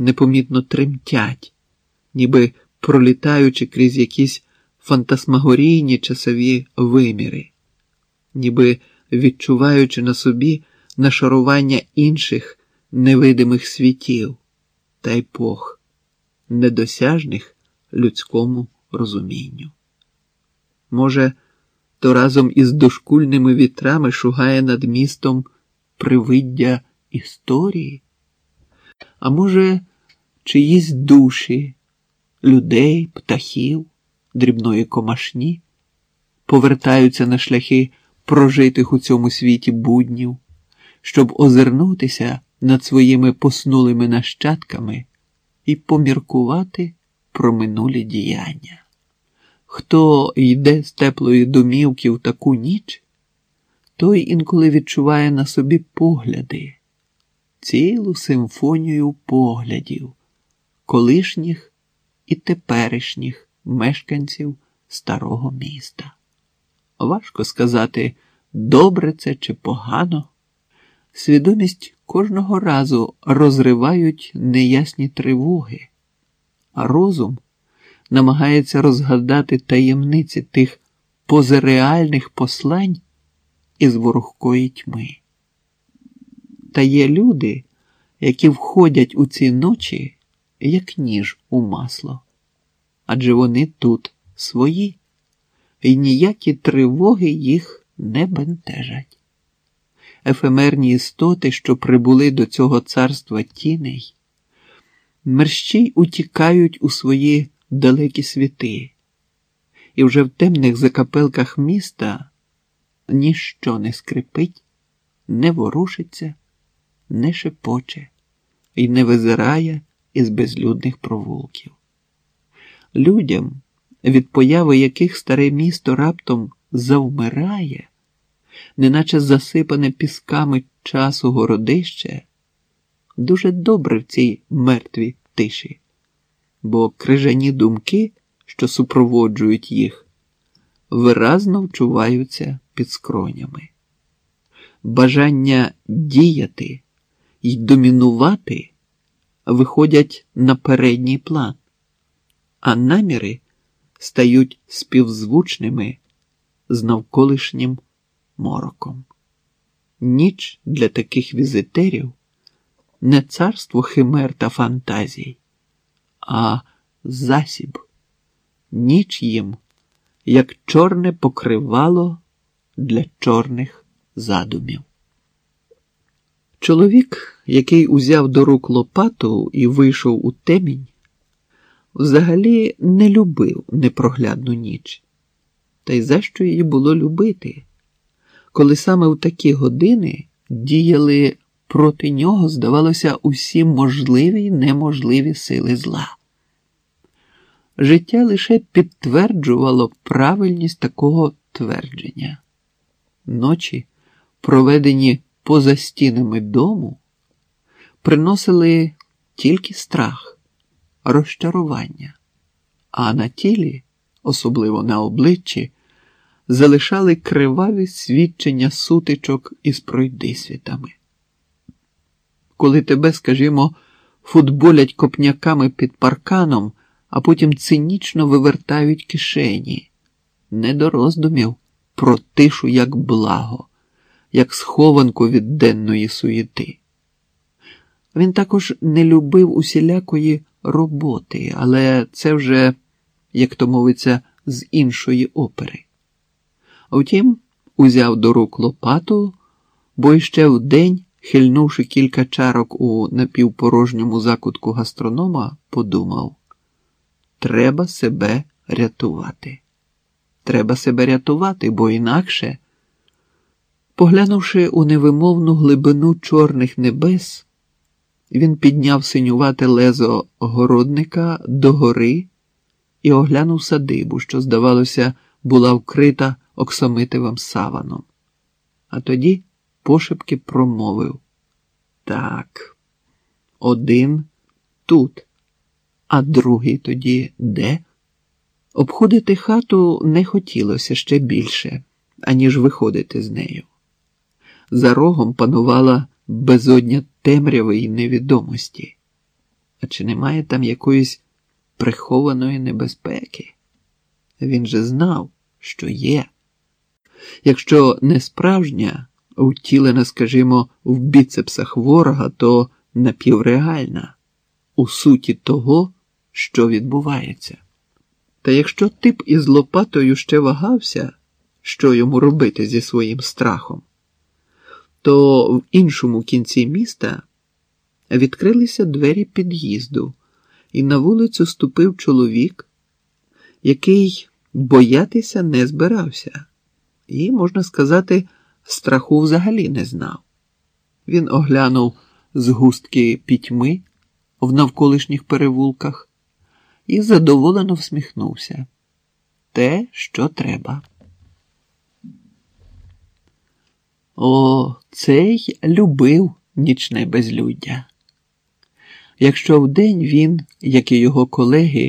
непомітно тремтять, ніби пролітаючи крізь якісь фантасмагорійні часові виміри, ніби відчуваючи на собі нашарування інших невидимих світів та епох, недосяжних людському розумінню. Може, то разом із дошкульними вітрами шугає над містом привиддя історії? А може, чиїсь душі, людей, птахів, дрібної комашні повертаються на шляхи прожитих у цьому світі буднів, щоб озирнутися над своїми поснулими нащадками і поміркувати про минулі діяння. Хто йде з теплої домівки в таку ніч, той інколи відчуває на собі погляди, цілу симфонію поглядів, колишніх і теперішніх мешканців старого міста. Важко сказати, добре це чи погано. Свідомість кожного разу розривають неясні тривоги, а розум намагається розгадати таємниці тих позареальних послань із ворогкої тьми. Та є люди, які входять у ці ночі, як ніж у масло, адже вони тут свої, і ніякі тривоги їх не бентежать. Ефемерні істоти, що прибули до цього царства тіней, мерщій утікають у свої далекі світи, і вже в темних закапелках міста ніщо не скрипить, не ворушиться, не шепоче і не визирає із безлюдних провулків. Людям, від появи яких старе місто раптом завмирає, неначе засипане пісками часу городище, дуже добре в цій мертвій тиші бо крижані думки, що супроводжують їх, виразно вчуваються під скронями. Бажання діяти і домінувати виходять на передній план, а наміри стають співзвучними з навколишнім мороком. Ніч для таких візитерів не царство химер та фантазій а засіб. Ніч їм, як чорне покривало для чорних задумів. Чоловік, який узяв до рук лопату і вийшов у темінь, взагалі не любив непроглядну ніч. Та й за що її було любити, коли саме в такі години діяли проти нього, здавалося, усі можливі й неможливі сили зла. Життя лише підтверджувало правильність такого твердження. Ночі, проведені поза стінами дому, приносили тільки страх, розчарування, а на тілі, особливо на обличчі, залишали криваві свідчення сутичок із пройдисвітами. Коли тебе, скажімо, футболять копняками під парканом, а потім цинічно вивертають кишені, не до роздумів про тишу як благо, як схованку від денної суєти. Він також не любив усілякої роботи, але це вже, як то мовиться, з іншої опери. Втім, узяв до рук лопату, бо іще вдень хильнувши кілька чарок у напівпорожньому закутку гастронома, подумав: треба себе рятувати. Треба себе рятувати, бо інакше, поглянувши у невимовну глибину чорних небес, він підняв синювате лезо городника догори і оглянув садибу, що, здавалося, була вкрита оксамитовим саваном. А тоді пошепки промовив так, один тут, а другий тоді де? Обходити хату не хотілося ще більше, аніж виходити з нею. За рогом панувала безодня темряви й невідомості. чи немає там якоїсь прихованої небезпеки. Він же знав, що є. Якщо не справжня, втілена, скажімо, в біцепсах ворога, то напівреальна, у суті того, що відбувається. Та якщо тип із Лопатою ще вагався, що йому робити зі своїм страхом, то в іншому кінці міста відкрилися двері під'їзду, і на вулицю ступив чоловік, який боятися не збирався, і, можна сказати, страху взагалі не знав. Він оглянув згустки пітьми в навколишніх перевулках і задоволено всміхнувся. Те, що треба. О, цей любив нічне безлюддя. Якщо вдень він, як і його колеги,